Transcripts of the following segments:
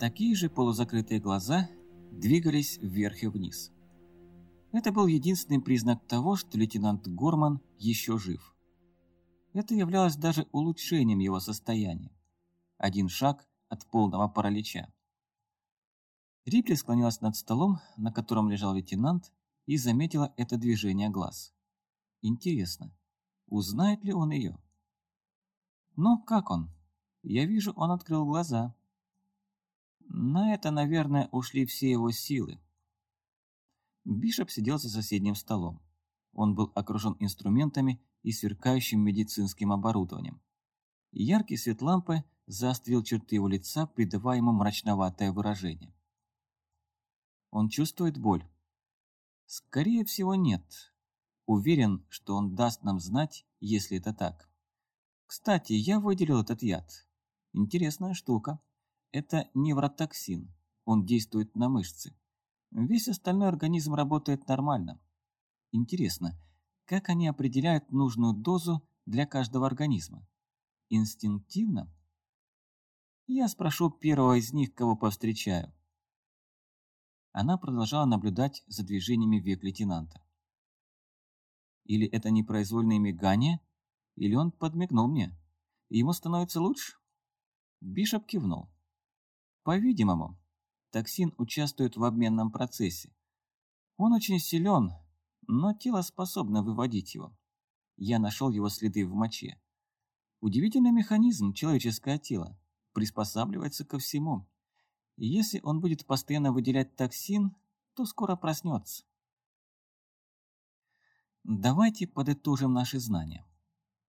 Такие же полузакрытые глаза двигались вверх и вниз. Это был единственный признак того, что лейтенант Горман еще жив. Это являлось даже улучшением его состояния. Один шаг от полного паралича. Рипли склонилась над столом, на котором лежал лейтенант, и заметила это движение глаз. Интересно, узнает ли он ее? Ну, как он? Я вижу, он открыл глаза. На это, наверное, ушли все его силы. Бишоп сидел за соседним столом. Он был окружен инструментами и сверкающим медицинским оборудованием. Яркий свет лампы заострил черты его лица, придавая ему мрачноватое выражение. Он чувствует боль? Скорее всего, нет. Уверен, что он даст нам знать, если это так. Кстати, я выделил этот яд. Интересная штука. Это невротоксин. Он действует на мышцы. Весь остальной организм работает нормально. Интересно, как они определяют нужную дозу для каждого организма? Инстинктивно? Я спрошу первого из них, кого повстречаю. Она продолжала наблюдать за движениями век лейтенанта. Или это непроизвольное мигание, или он подмигнул мне. Ему становится лучше? Бишоп кивнул. По-видимому, токсин участвует в обменном процессе. Он очень силен, но тело способно выводить его. Я нашел его следы в моче. Удивительный механизм человеческое тело. Приспосабливается ко всему. И если он будет постоянно выделять токсин, то скоро проснется. Давайте подытожим наши знания.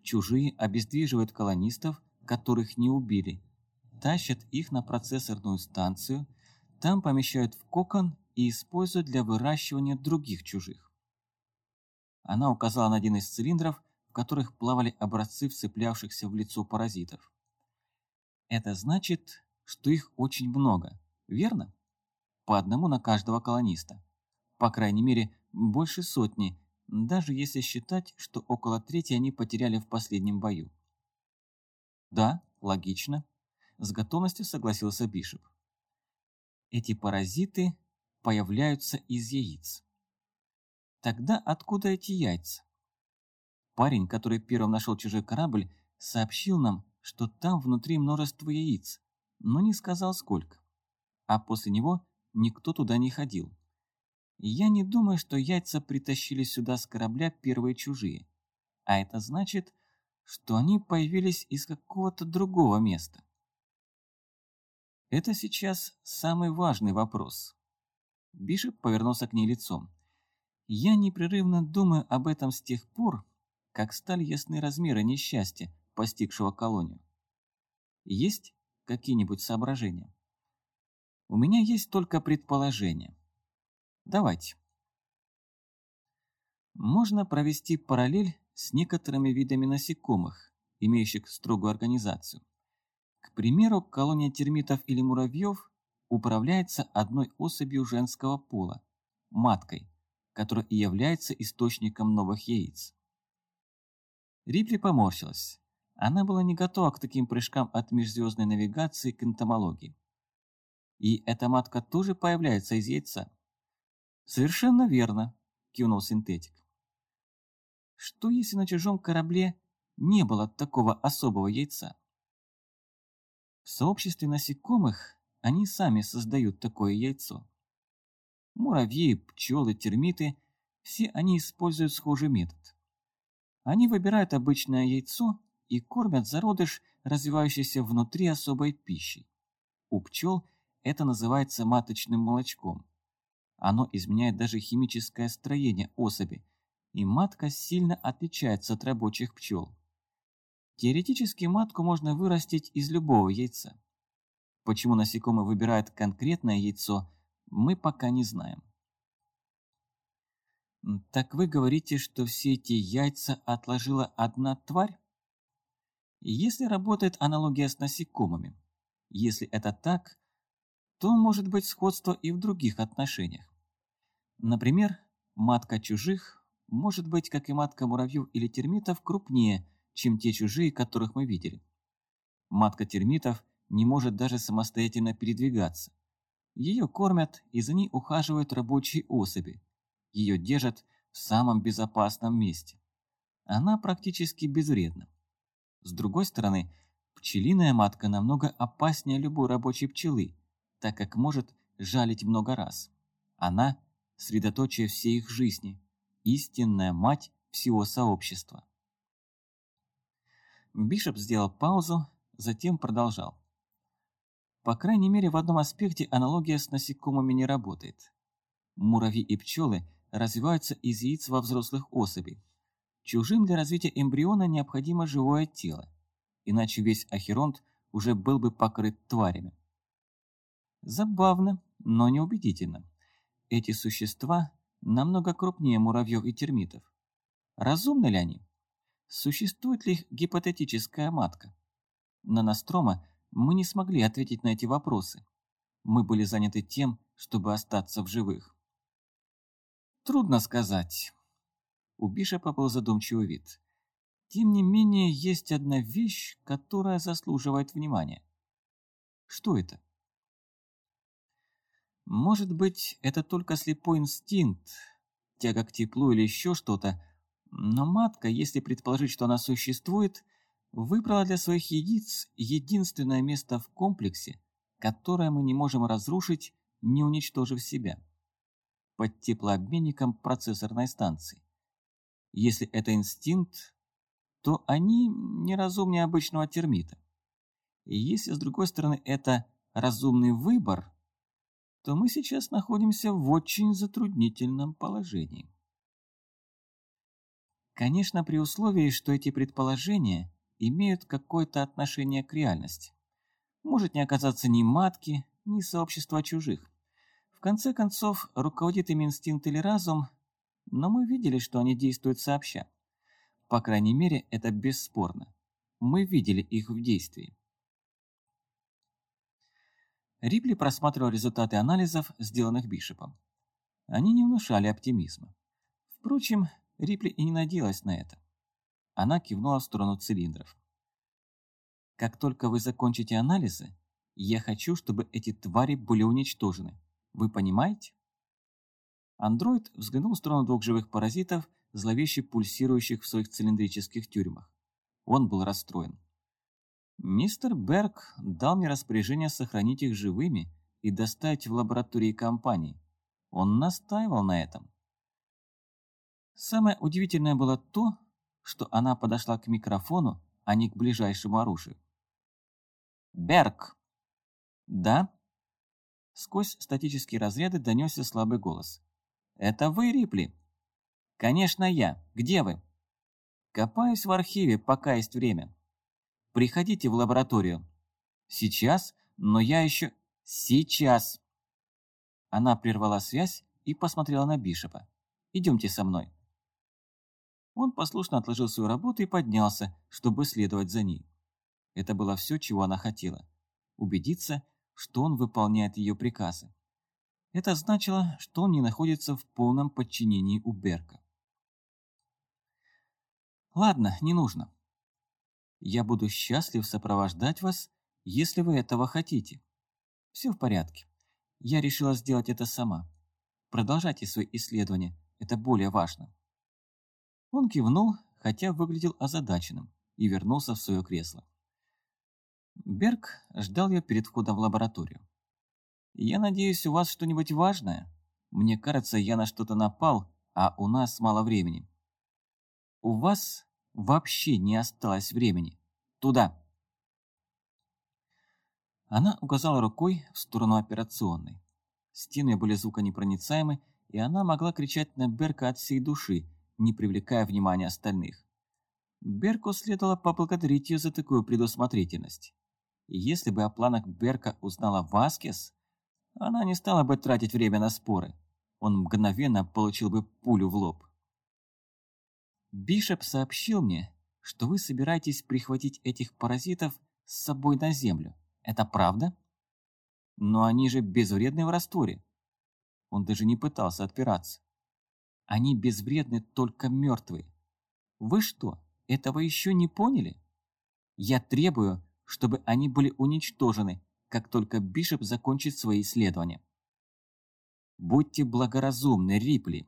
Чужие обездвиживают колонистов, которых не убили, тащат их на процессорную станцию, там помещают в кокон и используют для выращивания других чужих. Она указала на один из цилиндров, в которых плавали образцы вцеплявшихся в лицо паразитов. Это значит, что их очень много, верно? По одному на каждого колониста. По крайней мере, больше сотни, даже если считать, что около трети они потеряли в последнем бою. Да, логично. С готовностью согласился Бишоп. Эти паразиты появляются из яиц. Тогда откуда эти яйца? Парень, который первым нашел чужой корабль, сообщил нам, что там внутри множество яиц, но не сказал сколько. А после него никто туда не ходил. я не думаю, что яйца притащили сюда с корабля первые чужие. А это значит, что они появились из какого-то другого места. Это сейчас самый важный вопрос. Бишоп повернулся к ней лицом. Я непрерывно думаю об этом с тех пор, как стали ясны размеры несчастья, постигшего колонию. Есть какие-нибудь соображения? У меня есть только предположение. Давайте. Можно провести параллель с некоторыми видами насекомых, имеющих строгую организацию. К примеру, колония термитов или муравьев управляется одной особью женского пола – маткой, которая и является источником новых яиц. Рипли поморщилась. Она была не готова к таким прыжкам от межзвездной навигации к энтомологии. И эта матка тоже появляется из яйца. Совершенно верно, кивнул синтетик. Что если на чужом корабле не было такого особого яйца? В сообществе насекомых они сами создают такое яйцо. Муравьи, пчелы, термиты – все они используют схожий метод. Они выбирают обычное яйцо и кормят зародыш, развивающийся внутри особой пищей. У пчел это называется маточным молочком. Оно изменяет даже химическое строение особи, и матка сильно отличается от рабочих пчел. Теоретически матку можно вырастить из любого яйца. Почему насекомые выбирают конкретное яйцо, мы пока не знаем. Так вы говорите, что все эти яйца отложила одна тварь? Если работает аналогия с насекомыми, если это так, то может быть сходство и в других отношениях. Например, матка чужих может быть, как и матка муравьев или термитов, крупнее, чем те чужие, которых мы видели. Матка термитов не может даже самостоятельно передвигаться. Ее кормят и за ней ухаживают рабочие особи. Ее держат в самом безопасном месте. Она практически безвредна. С другой стороны, пчелиная матка намного опаснее любой рабочей пчелы, так как может жалить много раз. Она – средоточие всей их жизни, истинная мать всего сообщества. Бишоп сделал паузу, затем продолжал. По крайней мере, в одном аспекте аналогия с насекомыми не работает. Муравьи и пчелы развиваются из яиц во взрослых особей. Чужим для развития эмбриона необходимо живое тело, иначе весь ахеронт уже был бы покрыт тварями. Забавно, но неубедительно. Эти существа намного крупнее муравьев и термитов. Разумны ли они? Существует ли гипотетическая матка? На Настрома мы не смогли ответить на эти вопросы. Мы были заняты тем, чтобы остаться в живых. Трудно сказать. У Бишопа был задумчивый вид. Тем не менее, есть одна вещь, которая заслуживает внимания. Что это? Может быть, это только слепой инстинкт, тяга к теплу или еще что-то, но матка, если предположить, что она существует, выбрала для своих яиц единственное место в комплексе, которое мы не можем разрушить, не уничтожив себя. Под теплообменником процессорной станции. Если это инстинкт, то они неразумнее обычного термита. И если, с другой стороны, это разумный выбор, то мы сейчас находимся в очень затруднительном положении. Конечно, при условии, что эти предположения имеют какое-то отношение к реальности. Может не оказаться ни матки, ни сообщества чужих. В конце концов, руководит им инстинкт или разум, но мы видели, что они действуют сообща. По крайней мере, это бесспорно. Мы видели их в действии. Рипли просматривал результаты анализов, сделанных Бишопом. Они не внушали оптимизма. Впрочем, Рипли и не надеялась на это. Она кивнула в сторону цилиндров. «Как только вы закончите анализы, я хочу, чтобы эти твари были уничтожены. Вы понимаете?» Андроид взглянул в сторону двух живых паразитов, зловеще пульсирующих в своих цилиндрических тюрьмах. Он был расстроен. «Мистер Берг дал мне распоряжение сохранить их живыми и доставить в лаборатории компании. Он настаивал на этом». Самое удивительное было то, что она подошла к микрофону, а не к ближайшему оружию. «Берг!» «Да?» Сквозь статические разряды донесся слабый голос. «Это вы, Рипли?» «Конечно я. Где вы?» «Копаюсь в архиве, пока есть время. Приходите в лабораторию». «Сейчас? Но я еще...» «Сейчас!» Она прервала связь и посмотрела на Бишопа. «Идемте со мной». Он послушно отложил свою работу и поднялся, чтобы следовать за ней. Это было все, чего она хотела. Убедиться, что он выполняет ее приказы. Это значило, что он не находится в полном подчинении у Берка. «Ладно, не нужно. Я буду счастлив сопровождать вас, если вы этого хотите. Все в порядке. Я решила сделать это сама. Продолжайте свои исследования, это более важно». Он кивнул, хотя выглядел озадаченным, и вернулся в свое кресло. Берг ждал ее перед входом в лабораторию. «Я надеюсь, у вас что-нибудь важное? Мне кажется, я на что-то напал, а у нас мало времени». «У вас вообще не осталось времени. Туда!» Она указала рукой в сторону операционной. Стены были звуконепроницаемы, и она могла кричать на Берка от всей души, не привлекая внимания остальных. Берку следовало поблагодарить ее за такую предусмотрительность. И если бы о планах Берка узнала Васкес, она не стала бы тратить время на споры. Он мгновенно получил бы пулю в лоб. Бишоп сообщил мне, что вы собираетесь прихватить этих паразитов с собой на Землю. Это правда? Но они же безвредны в растворе. Он даже не пытался отпираться. Они безвредны только мертвые. Вы что, этого еще не поняли? Я требую, чтобы они были уничтожены, как только Бишоп закончит свои исследования. Будьте благоразумны, Рипли.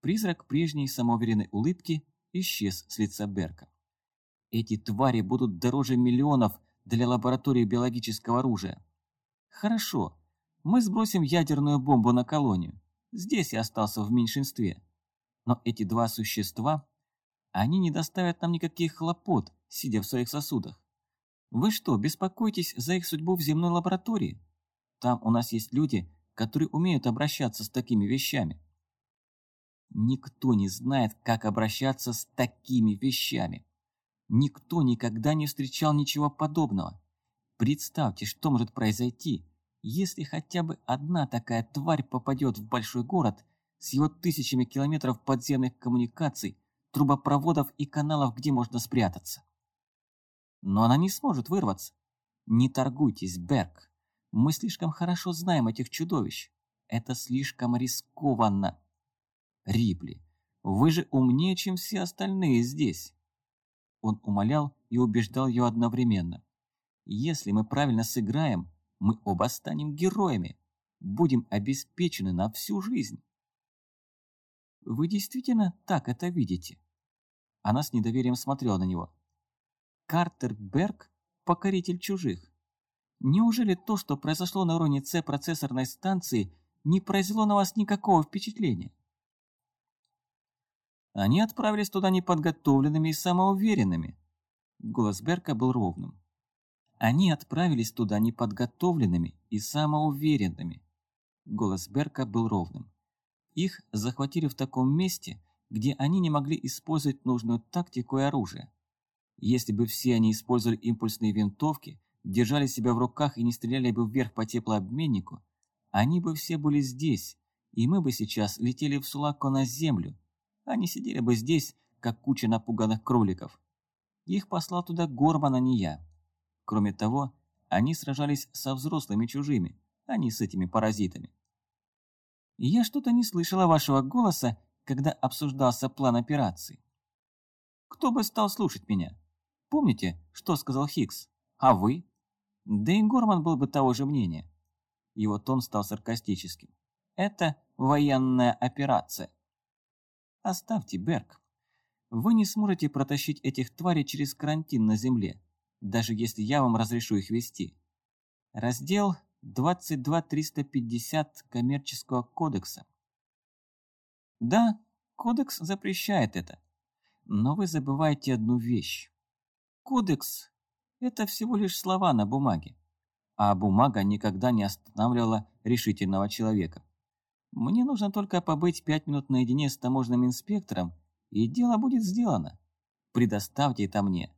Призрак прежней самоуверенной улыбки исчез с лица Берка. Эти твари будут дороже миллионов для лаборатории биологического оружия. Хорошо, мы сбросим ядерную бомбу на колонию. Здесь я остался в меньшинстве. Но эти два существа, они не доставят нам никаких хлопот, сидя в своих сосудах. Вы что, беспокоитесь за их судьбу в земной лаборатории? Там у нас есть люди, которые умеют обращаться с такими вещами. Никто не знает, как обращаться с такими вещами. Никто никогда не встречал ничего подобного. Представьте, что может произойти, если хотя бы одна такая тварь попадет в большой город с его тысячами километров подземных коммуникаций, трубопроводов и каналов, где можно спрятаться. Но она не сможет вырваться. Не торгуйтесь, Берг. Мы слишком хорошо знаем этих чудовищ. Это слишком рискованно. Рипли, вы же умнее, чем все остальные здесь. Он умолял и убеждал ее одновременно. Если мы правильно сыграем, мы оба станем героями, будем обеспечены на всю жизнь. Вы действительно так это видите? Она с недоверием смотрела на него. Картер Берг – покоритель чужих. Неужели то, что произошло на уровне С-процессорной станции, не произвело на вас никакого впечатления? Они отправились туда неподготовленными и самоуверенными. Голос Берка был ровным. Они отправились туда неподготовленными и самоуверенными. Голос Берка был ровным. Их захватили в таком месте, где они не могли использовать нужную тактику и оружие. Если бы все они использовали импульсные винтовки, держали себя в руках и не стреляли бы вверх по теплообменнику, они бы все были здесь, и мы бы сейчас летели в Сулако на землю. Они сидели бы здесь, как куча напуганных кроликов. Их послал туда Горман, а не я. Кроме того, они сражались со взрослыми чужими, а не с этими паразитами. Я что-то не слышала вашего голоса, когда обсуждался план операции. Кто бы стал слушать меня? Помните, что сказал Хикс? А вы? Дэйн Горман был бы того же мнения. Его тон стал саркастическим. Это военная операция. Оставьте, Берг. Вы не сможете протащить этих тварей через карантин на Земле даже если я вам разрешу их вести. Раздел 22350 Коммерческого кодекса. Да, кодекс запрещает это. Но вы забываете одну вещь. Кодекс – это всего лишь слова на бумаге. А бумага никогда не останавливала решительного человека. Мне нужно только побыть пять минут наедине с таможенным инспектором, и дело будет сделано. Предоставьте это мне.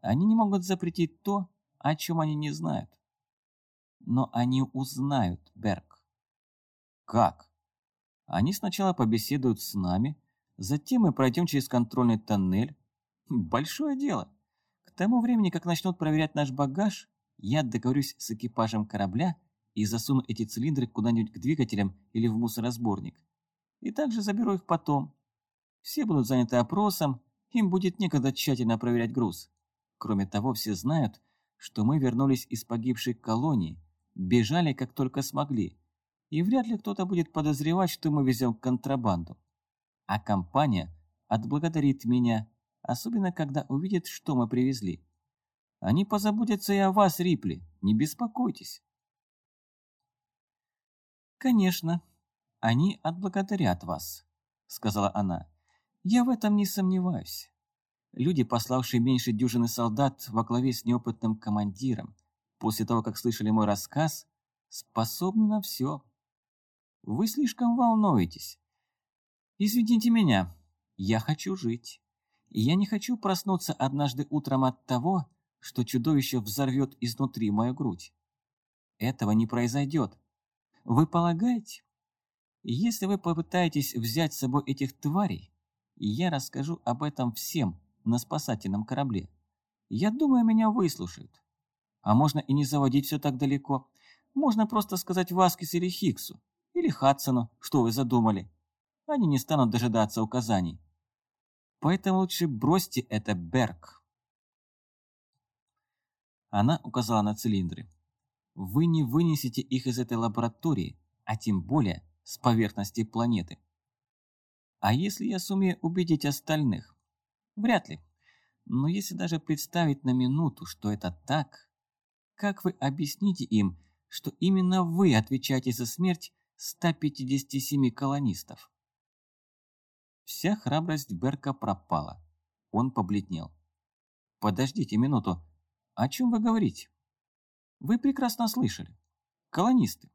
Они не могут запретить то, о чем они не знают. Но они узнают, Берг. Как? Они сначала побеседуют с нами, затем мы пройдем через контрольный тоннель. Большое дело. К тому времени, как начнут проверять наш багаж, я договорюсь с экипажем корабля и засуну эти цилиндры куда-нибудь к двигателям или в мусоросборник. И также заберу их потом. Все будут заняты опросом, им будет некогда тщательно проверять груз. Кроме того, все знают, что мы вернулись из погибшей колонии, бежали как только смогли, и вряд ли кто-то будет подозревать, что мы везем контрабанду. А компания отблагодарит меня, особенно когда увидит, что мы привезли. Они позаботятся и о вас, Рипли, не беспокойтесь. Конечно, они отблагодарят вас, сказала она. Я в этом не сомневаюсь. Люди, пославшие меньше дюжины солдат во главе с неопытным командиром, после того, как слышали мой рассказ, способны на все. Вы слишком волнуетесь. Извините меня, я хочу жить. И я не хочу проснуться однажды утром от того, что чудовище взорвет изнутри мою грудь. Этого не произойдет. Вы полагаете? Если вы попытаетесь взять с собой этих тварей, я расскажу об этом всем, на спасательном корабле. Я думаю, меня выслушают. А можно и не заводить все так далеко. Можно просто сказать Васкис или Хиксу, или Хадсону, что вы задумали. Они не станут дожидаться указаний. Поэтому лучше бросьте это, Берг. Она указала на цилиндры. Вы не вынесете их из этой лаборатории, а тем более с поверхности планеты. А если я сумею убедить остальных? Вряд ли. Но если даже представить на минуту, что это так, как вы объясните им, что именно вы отвечаете за смерть 157 колонистов? Вся храбрость Берка пропала. Он побледнел. «Подождите минуту. О чем вы говорите?» «Вы прекрасно слышали. Колонисты.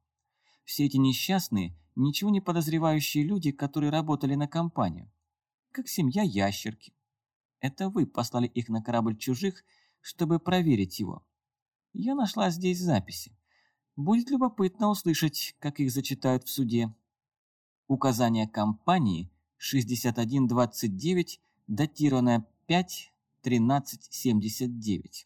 Все эти несчастные, ничего не подозревающие люди, которые работали на компанию. Как семья ящерки. Это вы послали их на корабль чужих, чтобы проверить его. Я нашла здесь записи. Будет любопытно услышать, как их зачитают в суде. Указание компании 6129, датированное 5.13.79.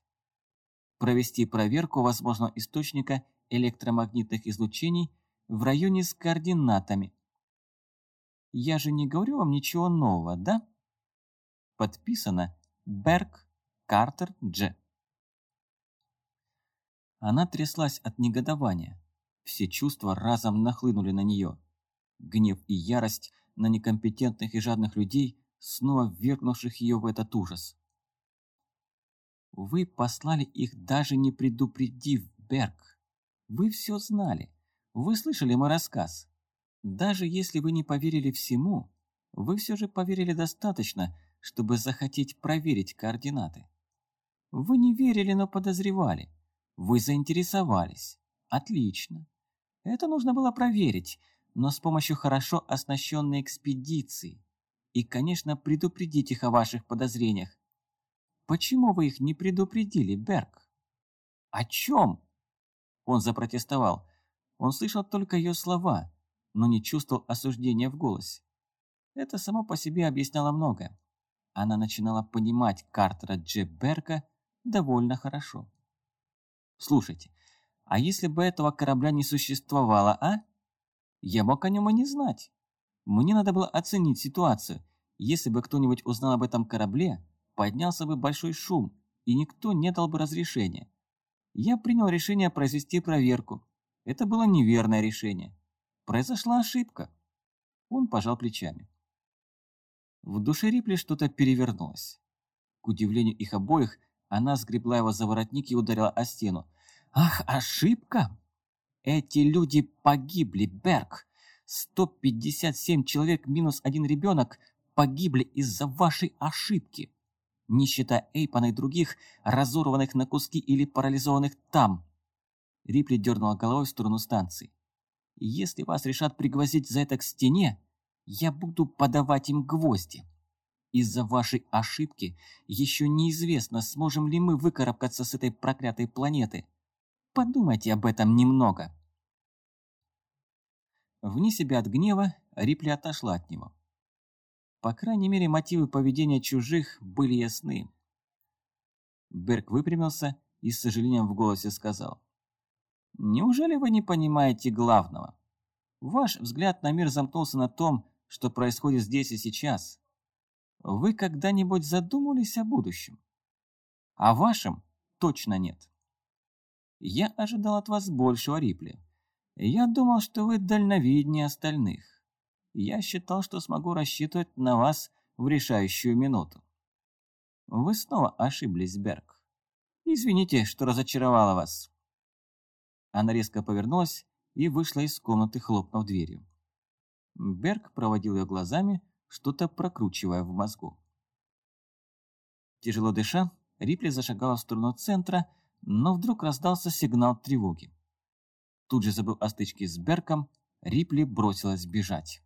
Провести проверку возможного источника электромагнитных излучений в районе с координатами. Я же не говорю вам ничего нового, да? Подписано Берг Картер Дж. Она тряслась от негодования. Все чувства разом нахлынули на нее. Гнев и ярость на некомпетентных и жадных людей, снова ввергнувших ее в этот ужас. Вы послали их даже не предупредив, Берг. Вы все знали. Вы слышали мой рассказ. Даже если вы не поверили всему, вы все же поверили достаточно, чтобы захотеть проверить координаты. Вы не верили, но подозревали. Вы заинтересовались. Отлично. Это нужно было проверить, но с помощью хорошо оснащенной экспедиции. И, конечно, предупредить их о ваших подозрениях. Почему вы их не предупредили, Берг? О чем? Он запротестовал. Он слышал только ее слова, но не чувствовал осуждения в голосе. Это само по себе объясняло многое. Она начинала понимать Картера Джеберка довольно хорошо. «Слушайте, а если бы этого корабля не существовало, а? Я мог о нем и не знать. Мне надо было оценить ситуацию. Если бы кто-нибудь узнал об этом корабле, поднялся бы большой шум, и никто не дал бы разрешения. Я принял решение произвести проверку. Это было неверное решение. Произошла ошибка. Он пожал плечами. В душе Рипли что-то перевернулось. К удивлению их обоих, она сгребла его за воротник и ударила о стену. «Ах, ошибка! Эти люди погибли, Берг! 157 человек минус один ребенок погибли из-за вашей ошибки, не считая Эйпана и других, разорванных на куски или парализованных там, Рипли дернула головой в сторону станции. «Если вас решат пригвоздить за это к стене, я буду подавать им гвозди. Из-за вашей ошибки еще неизвестно, сможем ли мы выкарабкаться с этой проклятой планеты. Подумайте об этом немного». Вне себя от гнева Рипли отошла от него. По крайней мере, мотивы поведения чужих были ясны. Берг выпрямился и с сожалением в голосе сказал. Неужели вы не понимаете главного? Ваш взгляд на мир замкнулся на том, что происходит здесь и сейчас. Вы когда-нибудь задумывались о будущем? О вашем точно нет. Я ожидал от вас большего, Рипли. Я думал, что вы дальновиднее остальных. Я считал, что смогу рассчитывать на вас в решающую минуту. Вы снова ошиблись, Берг. Извините, что разочаровала вас. Она резко повернулась и вышла из комнаты, хлопнув дверью. Берг проводил ее глазами, что-то прокручивая в мозгу. Тяжело дыша, Рипли зашагала в сторону центра, но вдруг раздался сигнал тревоги. Тут же забыв о стычке с Берком, Рипли бросилась бежать.